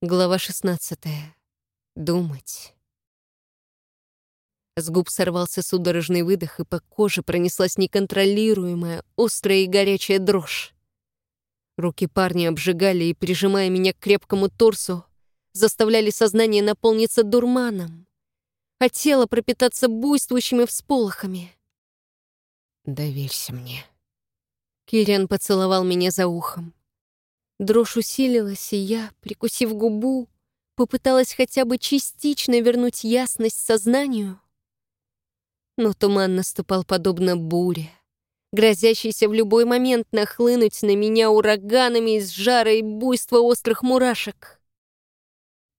Глава 16. Думать. С губ сорвался судорожный выдох, и по коже пронеслась неконтролируемая, острая и горячая дрожь. Руки парня обжигали и, прижимая меня к крепкому торсу, заставляли сознание наполниться дурманом, а тело пропитаться буйствующими всполохами. «Доверься мне». Кириан поцеловал меня за ухом. Дрожь усилилась, и я, прикусив губу, попыталась хотя бы частично вернуть ясность сознанию. Но туман наступал подобно буре, грозящийся в любой момент нахлынуть на меня ураганами из жара и буйства острых мурашек.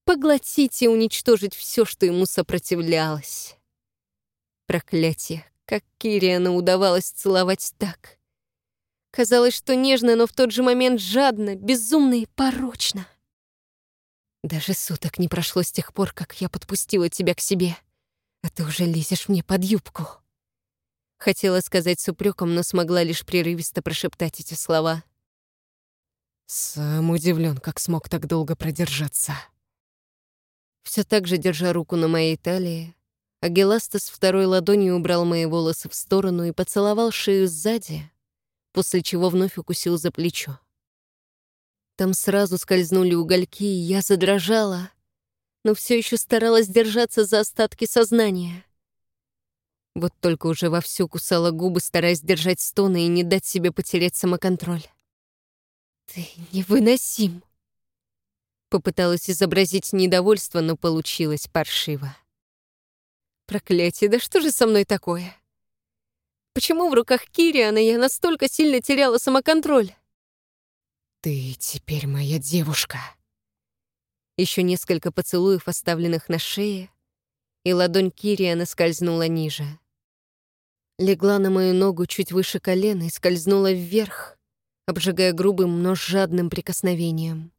Поглотить и уничтожить все, что ему сопротивлялось. Проклятие, как Кириану удавалось целовать так — Казалось, что нежно, но в тот же момент жадно, безумно и порочно. Даже суток не прошло с тех пор, как я подпустила тебя к себе, а ты уже лезешь мне под юбку. Хотела сказать с упреком, но смогла лишь прерывисто прошептать эти слова. Сам удивлен, как смог так долго продержаться. Все так же, держа руку на моей талии, Агеластас второй ладонью убрал мои волосы в сторону и поцеловал шею сзади, после чего вновь укусил за плечо. Там сразу скользнули угольки, и я задрожала, но все еще старалась держаться за остатки сознания. Вот только уже вовсю кусала губы, стараясь держать стоны и не дать себе потерять самоконтроль. «Ты невыносим!» Попыталась изобразить недовольство, но получилось паршиво. «Проклятие, да что же со мной такое?» Почему в руках Кириана я настолько сильно теряла самоконтроль? «Ты теперь моя девушка». Еще несколько поцелуев, оставленных на шее, и ладонь Кириана скользнула ниже. Легла на мою ногу чуть выше колена и скользнула вверх, обжигая грубым, но жадным прикосновением.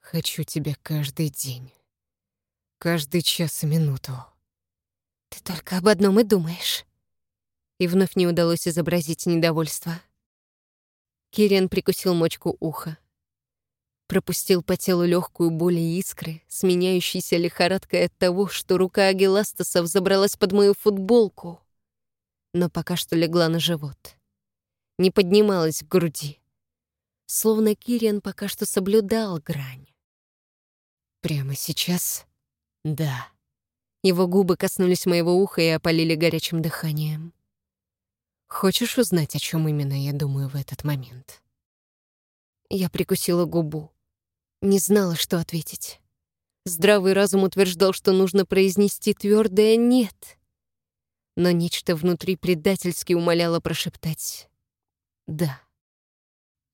«Хочу тебя каждый день, каждый час и минуту». «Ты только об одном и думаешь» и вновь не удалось изобразить недовольство. Кириан прикусил мочку уха. Пропустил по телу легкую боль и искры, сменяющейся лихорадкой от того, что рука Агиластаса взобралась под мою футболку, но пока что легла на живот. Не поднималась к груди. Словно Кириан пока что соблюдал грань. Прямо сейчас? Да. Его губы коснулись моего уха и опалили горячим дыханием. Хочешь узнать, о чем именно я думаю в этот момент? Я прикусила губу. Не знала, что ответить. Здравый разум утверждал, что нужно произнести твердое «нет». Но нечто внутри предательски умоляло прошептать «да».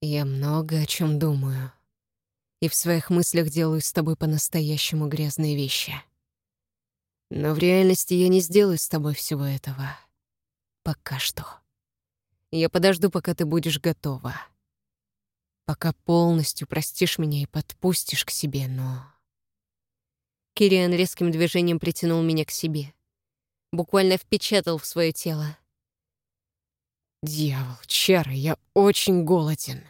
Я много о чем думаю. И в своих мыслях делаю с тобой по-настоящему грязные вещи. Но в реальности я не сделаю с тобой всего этого. Пока что. Я подожду, пока ты будешь готова. Пока полностью простишь меня и подпустишь к себе, но... Кириан резким движением притянул меня к себе. Буквально впечатал в свое тело. «Дьявол, Чара, я очень голоден».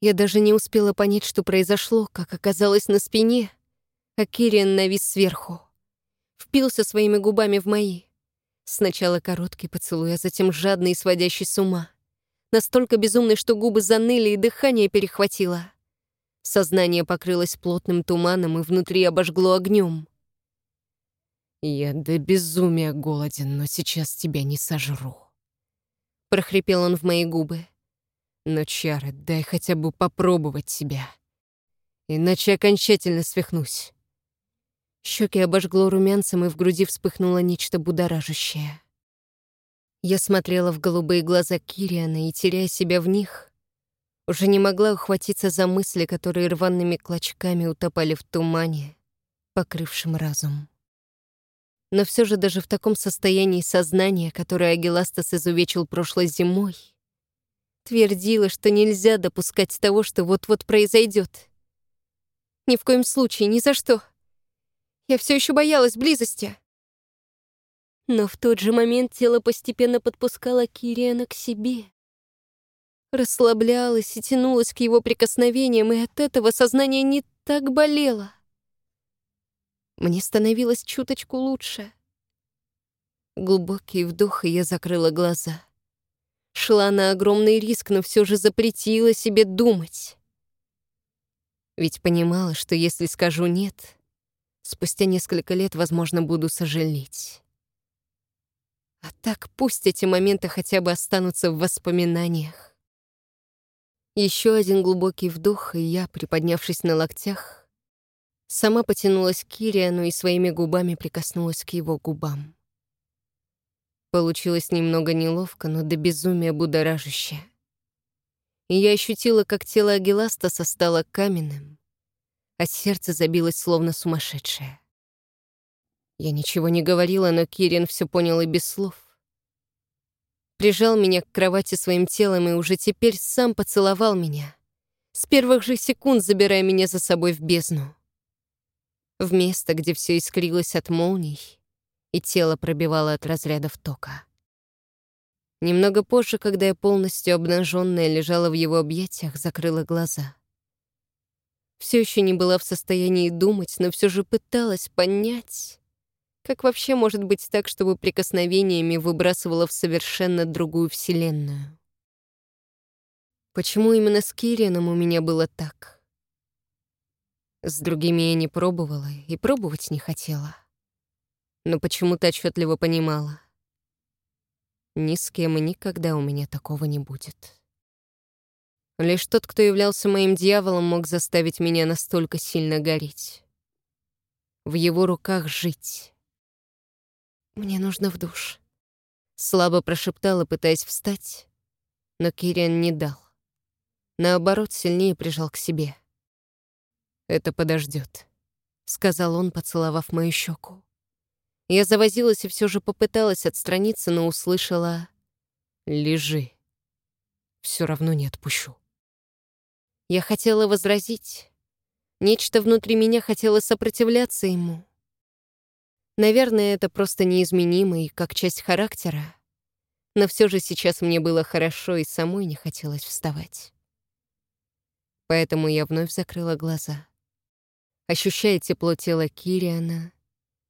Я даже не успела понять, что произошло, как оказалось на спине, а Кириан навис сверху. Впился своими губами в мои. Сначала короткий поцелуй, а затем жадный и сводящий с ума. Настолько безумный, что губы заныли и дыхание перехватило. Сознание покрылось плотным туманом и внутри обожгло огнем. «Я до безумия голоден, но сейчас тебя не сожру», — прохрипел он в мои губы. «Но, Чара, дай хотя бы попробовать тебя, иначе окончательно свихнусь». Щеки обожгло румянцем, и в груди вспыхнуло нечто будоражащее. Я смотрела в голубые глаза Кириана и, теряя себя в них, уже не могла ухватиться за мысли, которые рваными клочками утопали в тумане, покрывшем разум. Но все же даже в таком состоянии сознания, которое Агиластас изувечил прошлой зимой, твердила, что нельзя допускать того, что вот-вот произойдет. Ни в коем случае, ни за что — я все еще боялась близости. Но в тот же момент тело постепенно подпускало Кириана к себе. Расслаблялось и тянулось к его прикосновениям, и от этого сознание не так болело. Мне становилось чуточку лучше. Глубокий вдох, и я закрыла глаза. Шла на огромный риск, но все же запретила себе думать. Ведь понимала, что если скажу «нет», спустя несколько лет, возможно, буду сожалеть. А так пусть эти моменты хотя бы останутся в воспоминаниях. Еще один глубокий вдох, и я, приподнявшись на локтях, сама потянулась к Кириану и своими губами прикоснулась к его губам. Получилось немного неловко, но до безумия будоражаще. И я ощутила, как тело Агиластаса стало каменным, а сердце забилось словно сумасшедшее. Я ничего не говорила, но Кирин все понял и без слов. Прижал меня к кровати своим телом и уже теперь сам поцеловал меня, с первых же секунд забирая меня за собой в бездну. В место, где все искрилось от молний, и тело пробивало от разрядов тока. Немного позже, когда я полностью обнаженная лежала в его объятиях, закрыла глаза. Все еще не была в состоянии думать, но все же пыталась понять, как вообще может быть так, чтобы прикосновениями выбрасывала в совершенно другую вселенную. Почему именно с Кирианом у меня было так? С другими я не пробовала и пробовать не хотела но почему-то отчетливо понимала. Ни с кем и никогда у меня такого не будет. Лишь тот, кто являлся моим дьяволом, мог заставить меня настолько сильно гореть. В его руках жить. «Мне нужно в душ», — слабо прошептала, пытаясь встать, но Кириан не дал. Наоборот, сильнее прижал к себе. «Это подождет, сказал он, поцеловав мою щеку. Я завозилась и все же попыталась отстраниться, но услышала «Лежи. Все равно не отпущу». Я хотела возразить. Нечто внутри меня хотело сопротивляться ему. Наверное, это просто неизменимо как часть характера. Но все же сейчас мне было хорошо и самой не хотелось вставать. Поэтому я вновь закрыла глаза. Ощущая тепло тела Кириана,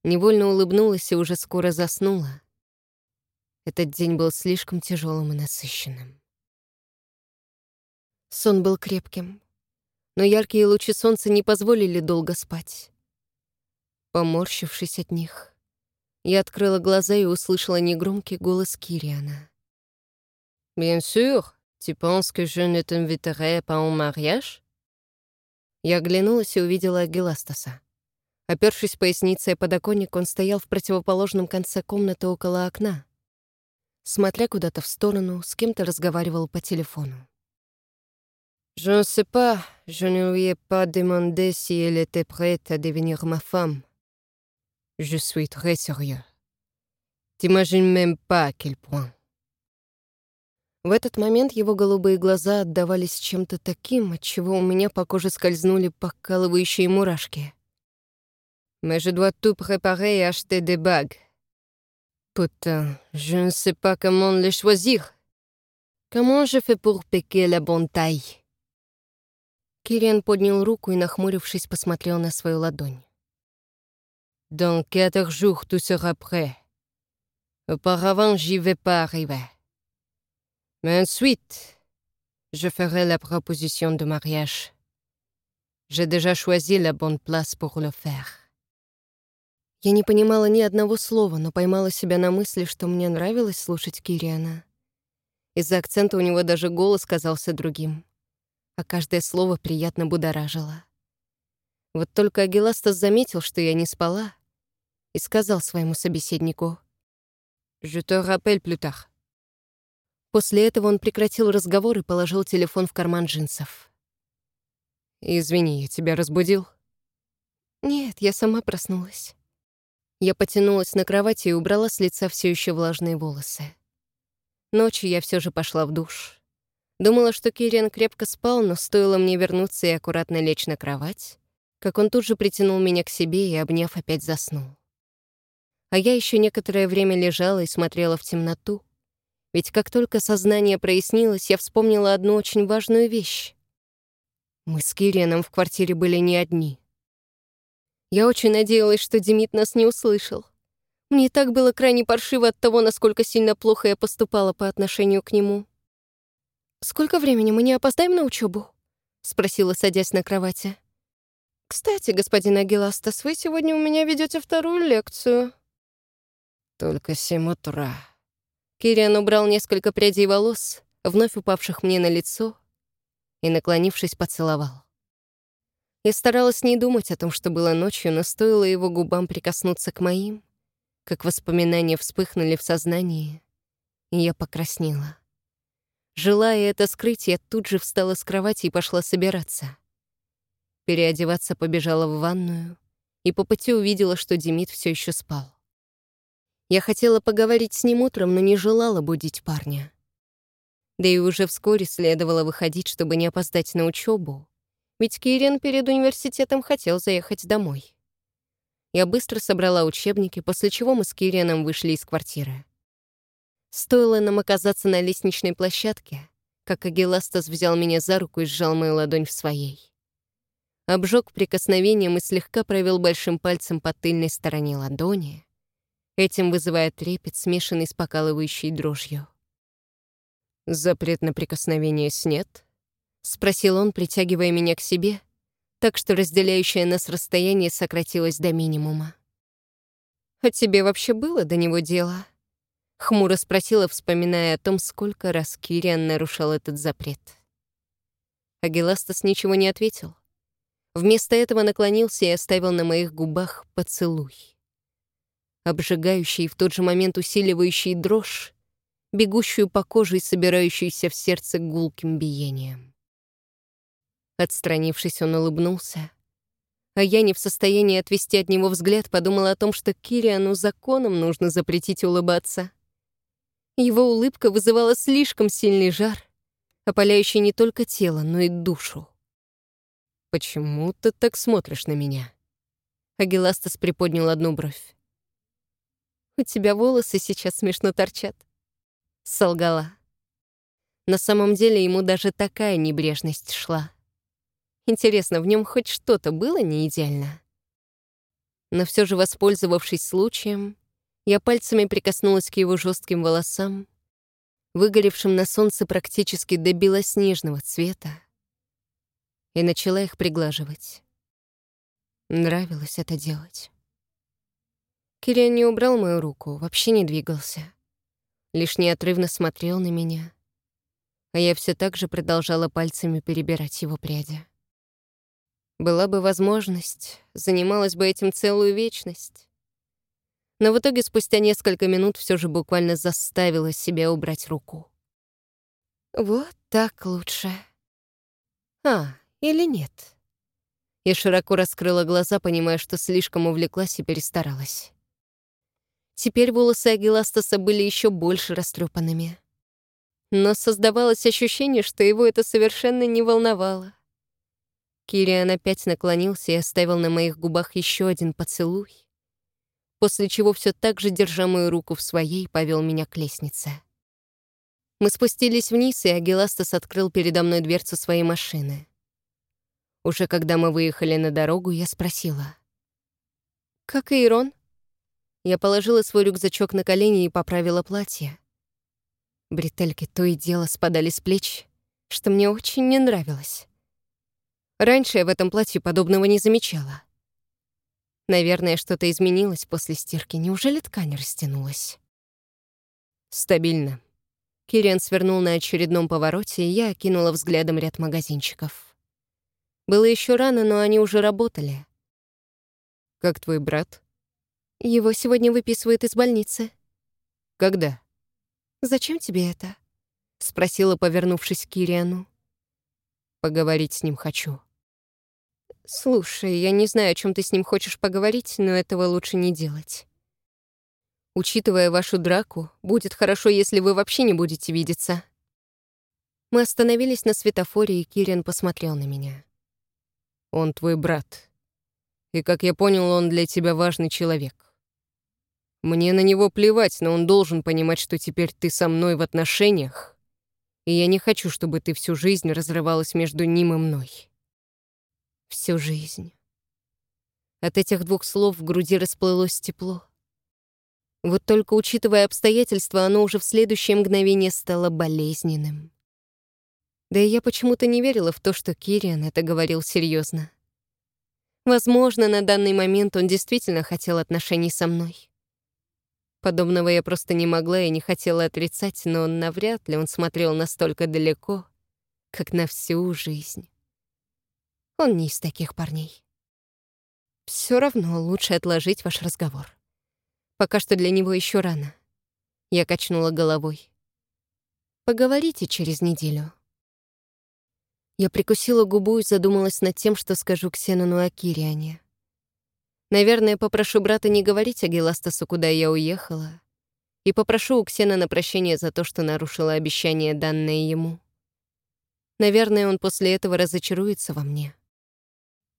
Невольно улыбнулась и уже скоро заснула. Этот день был слишком тяжелым и насыщенным. Сон был крепким, но яркие лучи солнца не позволили долго спать. Поморщившись от них, я открыла глаза и услышала негромкий голос Кириана. «Bien sûr, tu penses que je ne t'inviterai pas en mariage?» Я оглянулась и увидела Геластаса. Опершись поясницей подоконник, он стоял в противоположном конце комнаты около окна. Смотря куда-то в сторону, с кем-то разговаривал по телефону. «Je ne sais pas, je ne lui ai pas demandé si elle était prête à devenir ma femme. Je suis très sérieux. T'imagines même pas à quel point». В этот момент его голубые глаза отдавались чем-то таким, от чего у меня по коже скользнули покалывающие мурашки. Mais je dois tout préparer et acheter des bagues. Putain, je ne sais pas comment les choisir. Comment je fais pour piquer la bonne taille?» Кириан поднял руку и, нахмурившись, посмотрел на свою ладонь. «Dans quatre jours, tout sera prêt. Auparavant, j'y vais pas arriver. Mais ensuite, je ferai la proposition de mariage. J'ai déjà choisi la bonne place pour le faire. Я не понимала ни одного слова, но поймала себя на мысли, что мне нравилось слушать Кириана. Из-за акцента у него даже голос казался другим, а каждое слово приятно будоражило. Вот только Агиластас заметил, что я не спала, и сказал своему собеседнику «Je te rappelle plus tard». После этого он прекратил разговор и положил телефон в карман джинсов. «Извини, я тебя разбудил?» «Нет, я сама проснулась». Я потянулась на кровати и убрала с лица все еще влажные волосы. Ночью я все же пошла в душ. Думала, что Кириан крепко спал, но стоило мне вернуться и аккуратно лечь на кровать, как он тут же притянул меня к себе и, обняв, опять заснул. А я еще некоторое время лежала и смотрела в темноту, ведь как только сознание прояснилось, я вспомнила одну очень важную вещь. Мы с Кирианом в квартире были не одни. Я очень надеялась, что Демид нас не услышал. Мне так было крайне паршиво от того, насколько сильно плохо я поступала по отношению к нему. «Сколько времени мы не опоздаем на учебу? спросила, садясь на кровати. «Кстати, господин Агиластас, вы сегодня у меня ведете вторую лекцию». «Только семь утра». Кириан убрал несколько прядей волос, вновь упавших мне на лицо, и, наклонившись, поцеловал. Я старалась не думать о том, что было ночью, но стоило его губам прикоснуться к моим, как воспоминания вспыхнули в сознании, и я покраснела. Желая это скрыть, я тут же встала с кровати и пошла собираться. Переодеваться побежала в ванную и по пути увидела, что Демид все еще спал. Я хотела поговорить с ним утром, но не желала будить парня. Да и уже вскоре следовало выходить, чтобы не опоздать на учебу, ведь Кирин перед университетом хотел заехать домой. Я быстро собрала учебники, после чего мы с Кирианом вышли из квартиры. Стоило нам оказаться на лестничной площадке, как Агиластас взял меня за руку и сжал мою ладонь в своей. Обжег прикосновением и слегка провел большим пальцем по тыльной стороне ладони, этим вызывая трепет, смешанный с покалывающей дрожью. «Запрет на прикосновение снят?» — спросил он, притягивая меня к себе, так что разделяющее нас расстояние сократилось до минимума. «А тебе вообще было до него дело?» — хмуро спросила, вспоминая о том, сколько раз Кириан нарушал этот запрет. Агиластас ничего не ответил. Вместо этого наклонился и оставил на моих губах поцелуй. Обжигающий в тот же момент усиливающий дрожь, бегущую по коже и собирающуюся в сердце гулким биением. Отстранившись, он улыбнулся. А я, не в состоянии отвести от него взгляд, подумала о том, что Кириану законом нужно запретить улыбаться. Его улыбка вызывала слишком сильный жар, опаляющий не только тело, но и душу. «Почему ты так смотришь на меня?» Агиластас приподнял одну бровь. «У тебя волосы сейчас смешно торчат», — солгала. На самом деле ему даже такая небрежность шла. Интересно, в нем хоть что-то было не идеально? Но все же, воспользовавшись случаем, я пальцами прикоснулась к его жестким волосам, выгоревшим на солнце практически до белоснежного цвета, и начала их приглаживать. Нравилось это делать. Кириан не убрал мою руку, вообще не двигался. Лишь неотрывно смотрел на меня, а я все так же продолжала пальцами перебирать его пряди. Была бы возможность, занималась бы этим целую вечность. Но в итоге спустя несколько минут все же буквально заставила себя убрать руку. Вот так лучше. А, или нет? Я широко раскрыла глаза, понимая, что слишком увлеклась и перестаралась. Теперь волосы Агиластаса были еще больше растрепанными. Но создавалось ощущение, что его это совершенно не волновало. Кириан опять наклонился и оставил на моих губах еще один поцелуй, после чего все так же, держа мою руку в своей, повел меня к лестнице. Мы спустились вниз, и Агиластас открыл передо мной дверцу своей машины. Уже когда мы выехали на дорогу, я спросила. «Как Ирон?» Я положила свой рюкзачок на колени и поправила платье. Бретельки то и дело спадали с плеч, что мне очень не нравилось. Раньше я в этом платье подобного не замечала. Наверное, что-то изменилось после стирки. Неужели ткань растянулась? Стабильно. Кириан свернул на очередном повороте, и я окинула взглядом ряд магазинчиков. Было еще рано, но они уже работали. «Как твой брат?» «Его сегодня выписывают из больницы». «Когда?» «Зачем тебе это?» — спросила, повернувшись к Кириану. «Поговорить с ним хочу». «Слушай, я не знаю, о чем ты с ним хочешь поговорить, но этого лучше не делать. Учитывая вашу драку, будет хорошо, если вы вообще не будете видеться». Мы остановились на светофоре, и Кирин посмотрел на меня. «Он твой брат. И, как я понял, он для тебя важный человек. Мне на него плевать, но он должен понимать, что теперь ты со мной в отношениях, и я не хочу, чтобы ты всю жизнь разрывалась между ним и мной». Всю жизнь. От этих двух слов в груди расплылось тепло. Вот только учитывая обстоятельства, оно уже в следующее мгновение стало болезненным. Да и я почему-то не верила в то, что Кириан это говорил серьезно. Возможно, на данный момент он действительно хотел отношений со мной. Подобного я просто не могла и не хотела отрицать, но навряд ли он смотрел настолько далеко, как на всю жизнь. Он не из таких парней. Все равно лучше отложить ваш разговор. Пока что для него еще рано. Я качнула головой. Поговорите через неделю. Я прикусила губу и задумалась над тем, что скажу Ксенону о Кириане. Наверное, попрошу брата не говорить о Геластасу, куда я уехала, и попрошу у Ксена прощение за то, что нарушила обещание, данное ему. Наверное, он после этого разочаруется во мне.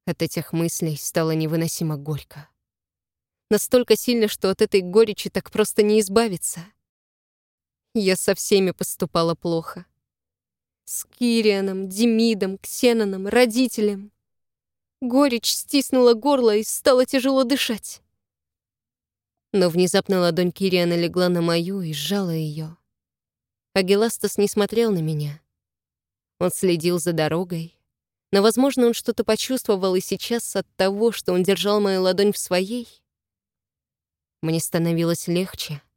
От этих мыслей стало невыносимо горько. Настолько сильно, что от этой горечи так просто не избавиться. Я со всеми поступала плохо. С Кирианом, Демидом, Ксеноном, родителем. Горечь стиснула горло и стало тяжело дышать. Но внезапно ладонь Кириана легла на мою и сжала ее. Агиластас не смотрел на меня. Он следил за дорогой, но, возможно, он что-то почувствовал и сейчас от того, что он держал мою ладонь в своей. Мне становилось легче —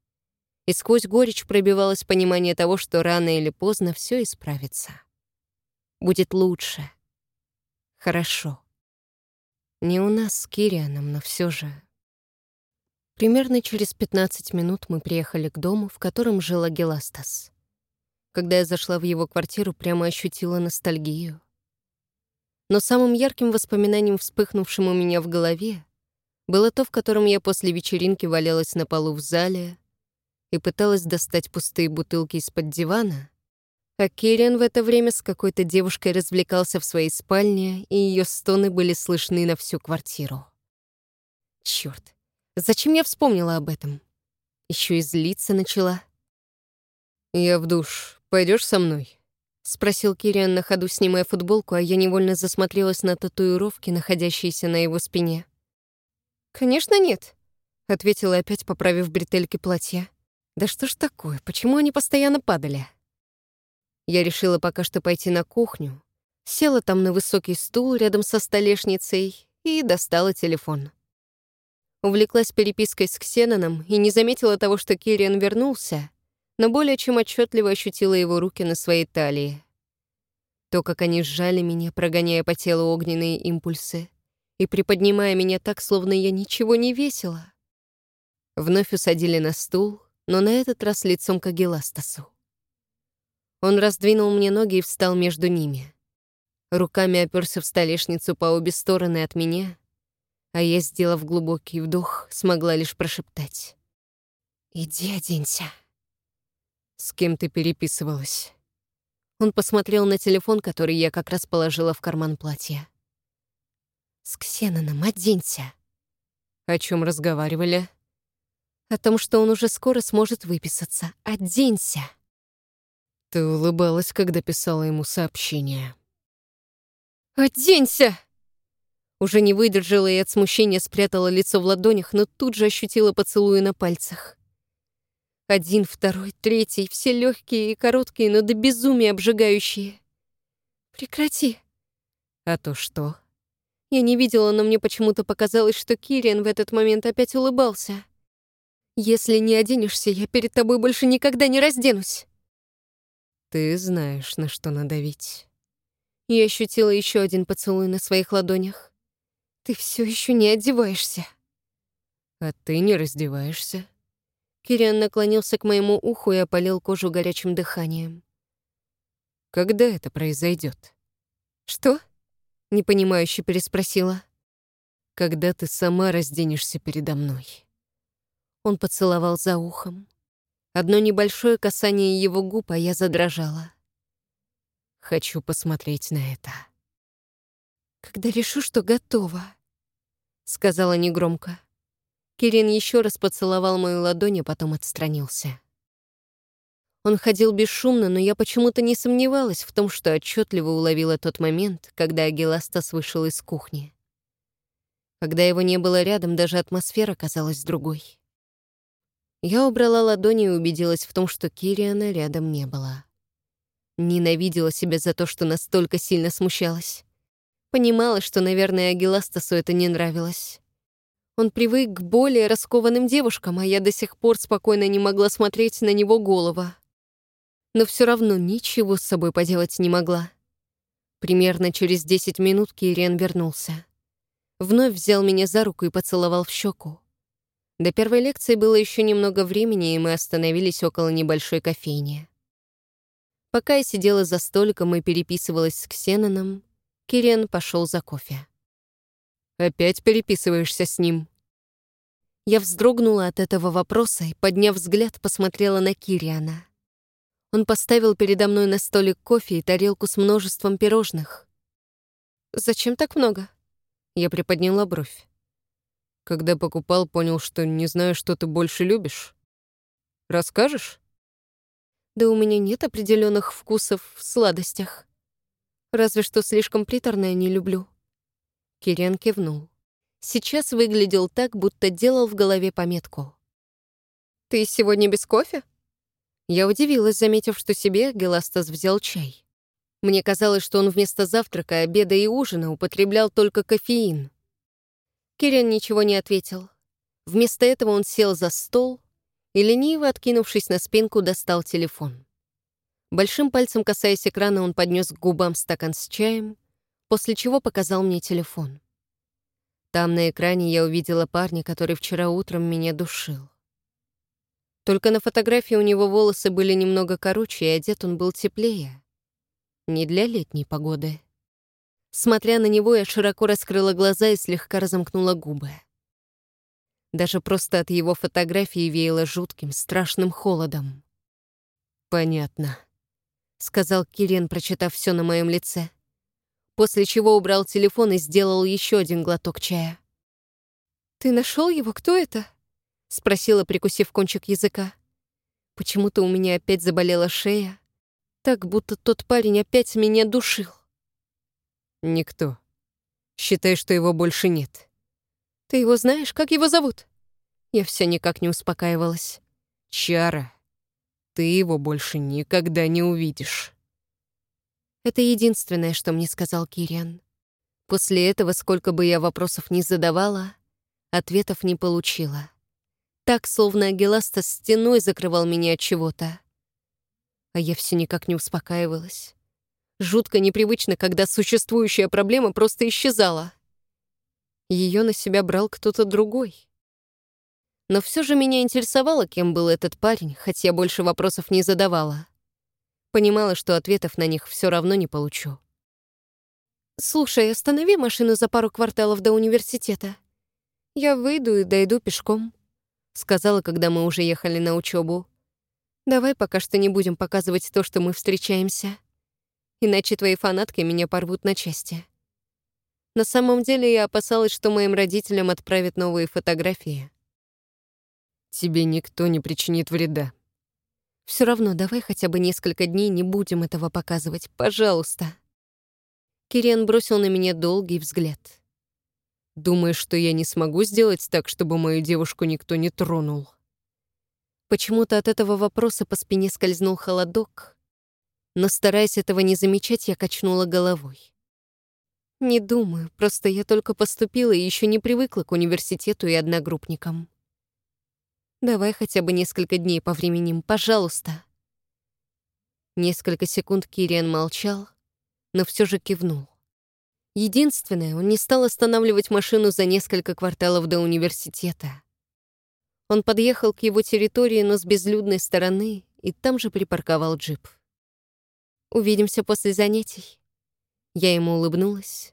и сквозь горечь пробивалось понимание того, что рано или поздно все исправится. Будет лучше. Хорошо. Не у нас с Кирианом, но все же. Примерно через 15 минут мы приехали к дому, в котором жил Агиластас. Когда я зашла в его квартиру, прямо ощутила ностальгию. Но самым ярким воспоминанием, вспыхнувшим у меня в голове, было то, в котором я после вечеринки валялась на полу в зале, и пыталась достать пустые бутылки из-под дивана, а Кириан в это время с какой-то девушкой развлекался в своей спальне, и ее стоны были слышны на всю квартиру. Черт, зачем я вспомнила об этом? Еще и злиться начала. «Я в душ. Пойдешь со мной?» — спросил Кириан на ходу, снимая футболку, а я невольно засмотрелась на татуировки, находящиеся на его спине. «Конечно нет», — ответила опять, поправив бретельки платья. Да что ж такое? Почему они постоянно падали? Я решила пока что пойти на кухню, села там на высокий стул рядом со столешницей и достала телефон. Увлеклась перепиской с Ксеноном и не заметила того, что Кириан вернулся, но более чем отчетливо ощутила его руки на своей талии. То, как они сжали меня, прогоняя по телу огненные импульсы и приподнимая меня так, словно я ничего не весила. Вновь усадили на стул, но на этот раз лицом к Агиластасу. Он раздвинул мне ноги и встал между ними. Руками оперся в столешницу по обе стороны от меня, а я, сделав глубокий вдох, смогла лишь прошептать. «Иди оденься». «С кем ты переписывалась?» Он посмотрел на телефон, который я как раз положила в карман платья. «С Ксеноном оденься». «О чем разговаривали?» о том, что он уже скоро сможет выписаться. Оденься!» Ты улыбалась, когда писала ему сообщение. «Оденься!» Уже не выдержала и от смущения спрятала лицо в ладонях, но тут же ощутила поцелуи на пальцах. Один, второй, третий, все легкие и короткие, но до безумия обжигающие. «Прекрати!» «А то что?» Я не видела, но мне почему-то показалось, что Кириан в этот момент опять улыбался. Если не оденешься, я перед тобой больше никогда не разденусь. Ты знаешь, на что надавить. Я ощутила еще один поцелуй на своих ладонях. Ты все еще не одеваешься. А ты не раздеваешься. Кириан наклонился к моему уху и опалил кожу горячим дыханием. Когда это произойдет? Что? Непонимающе переспросила. Когда ты сама разденешься передо мной. Он поцеловал за ухом. Одно небольшое касание его губ, а я задрожала. Хочу посмотреть на это. Когда решу, что готова, сказала негромко. Кирин еще раз поцеловал мою ладонь, а потом отстранился. Он ходил бесшумно, но я почему-то не сомневалась в том, что отчетливо уловила тот момент, когда Агиластас вышел из кухни. Когда его не было рядом, даже атмосфера казалась другой. Я убрала ладони и убедилась в том, что Кириана рядом не было. Ненавидела себя за то, что настолько сильно смущалась. Понимала, что, наверное, Агиластасу это не нравилось. Он привык к более раскованным девушкам, а я до сих пор спокойно не могла смотреть на него голова. Но все равно ничего с собой поделать не могла. Примерно через 10 минут Кириан вернулся. Вновь взял меня за руку и поцеловал в щеку. До первой лекции было еще немного времени, и мы остановились около небольшой кофейни. Пока я сидела за столиком и переписывалась с Ксеноном, Кириан пошел за кофе. «Опять переписываешься с ним?» Я вздрогнула от этого вопроса и, подняв взгляд, посмотрела на Кириана. Он поставил передо мной на столик кофе и тарелку с множеством пирожных. «Зачем так много?» Я приподняла бровь. Когда покупал, понял, что не знаю, что ты больше любишь. Расскажешь? Да у меня нет определенных вкусов в сладостях. Разве что слишком приторное не люблю. Кирен кивнул. Сейчас выглядел так, будто делал в голове пометку. «Ты сегодня без кофе?» Я удивилась, заметив, что себе Геластас взял чай. Мне казалось, что он вместо завтрака, обеда и ужина употреблял только кофеин. Кирин ничего не ответил. Вместо этого он сел за стол и, лениво откинувшись на спинку, достал телефон. Большим пальцем касаясь экрана, он поднес к губам стакан с чаем, после чего показал мне телефон. Там на экране я увидела парня, который вчера утром меня душил. Только на фотографии у него волосы были немного короче, и одет он был теплее. Не для летней погоды. Смотря на него, я широко раскрыла глаза и слегка разомкнула губы. Даже просто от его фотографии веяло жутким, страшным холодом. «Понятно», — сказал Кирен, прочитав все на моем лице. После чего убрал телефон и сделал еще один глоток чая. «Ты нашел его? Кто это?» — спросила, прикусив кончик языка. Почему-то у меня опять заболела шея, так будто тот парень опять меня душил. Никто. Считай, что его больше нет. Ты его знаешь? Как его зовут? Я все никак не успокаивалась. Чара. Ты его больше никогда не увидишь. Это единственное, что мне сказал Кириан. После этого, сколько бы я вопросов не задавала, ответов не получила. Так, словно Агиласта стеной закрывал меня от чего-то. А я все никак не успокаивалась. Жутко непривычно, когда существующая проблема просто исчезала. Ее на себя брал кто-то другой. Но все же меня интересовало, кем был этот парень, хоть я больше вопросов не задавала. Понимала, что ответов на них все равно не получу. «Слушай, останови машину за пару кварталов до университета. Я выйду и дойду пешком», — сказала, когда мы уже ехали на учебу. «Давай пока что не будем показывать то, что мы встречаемся» иначе твои фанатки меня порвут на части. На самом деле я опасалась, что моим родителям отправят новые фотографии. Тебе никто не причинит вреда. Все равно давай хотя бы несколько дней не будем этого показывать, пожалуйста. Кириан бросил на меня долгий взгляд. Думаешь, что я не смогу сделать так, чтобы мою девушку никто не тронул? Почему-то от этого вопроса по спине скользнул холодок, но, стараясь этого не замечать, я качнула головой. Не думаю, просто я только поступила и еще не привыкла к университету и одногруппникам. Давай хотя бы несколько дней по временем, пожалуйста. Несколько секунд Кириан молчал, но все же кивнул. Единственное, он не стал останавливать машину за несколько кварталов до университета. Он подъехал к его территории, но с безлюдной стороны, и там же припарковал джип. Увидимся после занятий». Я ему улыбнулась,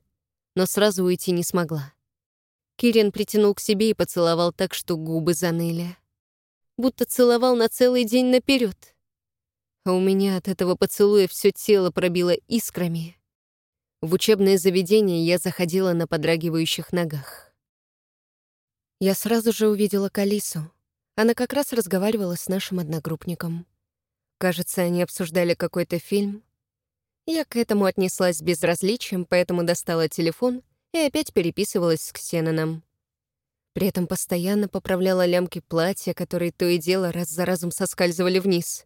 но сразу уйти не смогла. Кирин притянул к себе и поцеловал так, что губы заныли. Будто целовал на целый день наперед. А у меня от этого поцелуя все тело пробило искрами. В учебное заведение я заходила на подрагивающих ногах. Я сразу же увидела Калису. Она как раз разговаривала с нашим одногруппником. Кажется, они обсуждали какой-то фильм. Я к этому отнеслась с безразличием, поэтому достала телефон и опять переписывалась с Ксеноном. При этом постоянно поправляла лямки платья, которые то и дело раз за разом соскальзывали вниз.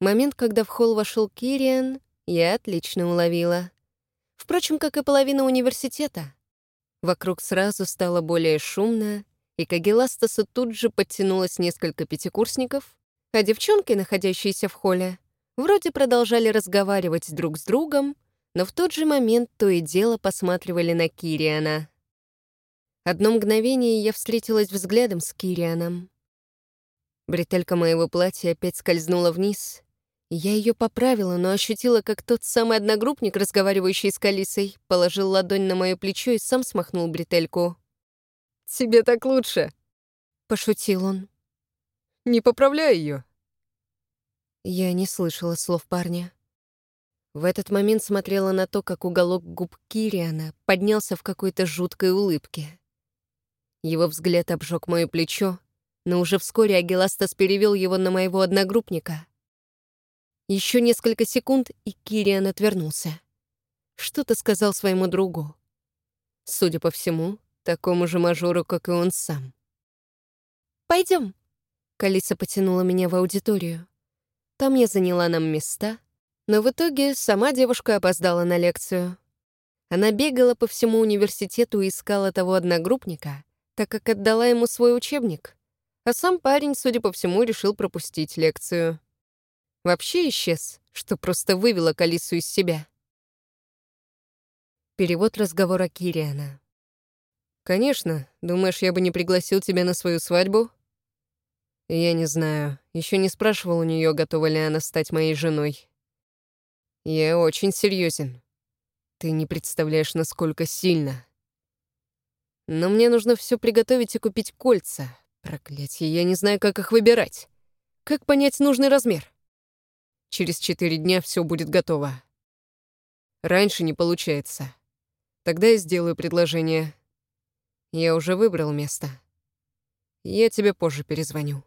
Момент, когда в холл вошел Кириан, я отлично уловила. Впрочем, как и половина университета. Вокруг сразу стало более шумно, и к Агиластасу тут же подтянулось несколько пятикурсников, а девчонки, находящиеся в холле, вроде продолжали разговаривать друг с другом, но в тот же момент то и дело посматривали на Кириана. Одно мгновение я встретилась взглядом с Кирианом. Бретелька моего платья опять скользнула вниз. Я ее поправила, но ощутила, как тот самый одногруппник, разговаривающий с Калисой, положил ладонь на мое плечо и сам смахнул бретельку. «Тебе так лучше», — пошутил он. «Не поправляй ее. Я не слышала слов парня. В этот момент смотрела на то, как уголок губ Кириана поднялся в какой-то жуткой улыбке. Его взгляд обжег мое плечо, но уже вскоре Агиластас перевел его на моего одногруппника. Еще несколько секунд, и Кириан отвернулся. Что-то сказал своему другу. Судя по всему, такому же мажору, как и он сам. Пойдем. Калиса потянула меня в аудиторию. Там я заняла нам места, но в итоге сама девушка опоздала на лекцию. Она бегала по всему университету и искала того одногруппника, так как отдала ему свой учебник. А сам парень, судя по всему, решил пропустить лекцию. Вообще исчез, что просто вывело Калису из себя. Перевод разговора Кириана. «Конечно. Думаешь, я бы не пригласил тебя на свою свадьбу?» «Я не знаю. Еще не спрашивал у нее, готова ли она стать моей женой. Я очень серьезен. Ты не представляешь, насколько сильно. Но мне нужно все приготовить и купить кольца. Проклятье, я не знаю, как их выбирать. Как понять нужный размер? Через четыре дня все будет готово. Раньше не получается. Тогда я сделаю предложение. Я уже выбрал место. Я тебе позже перезвоню.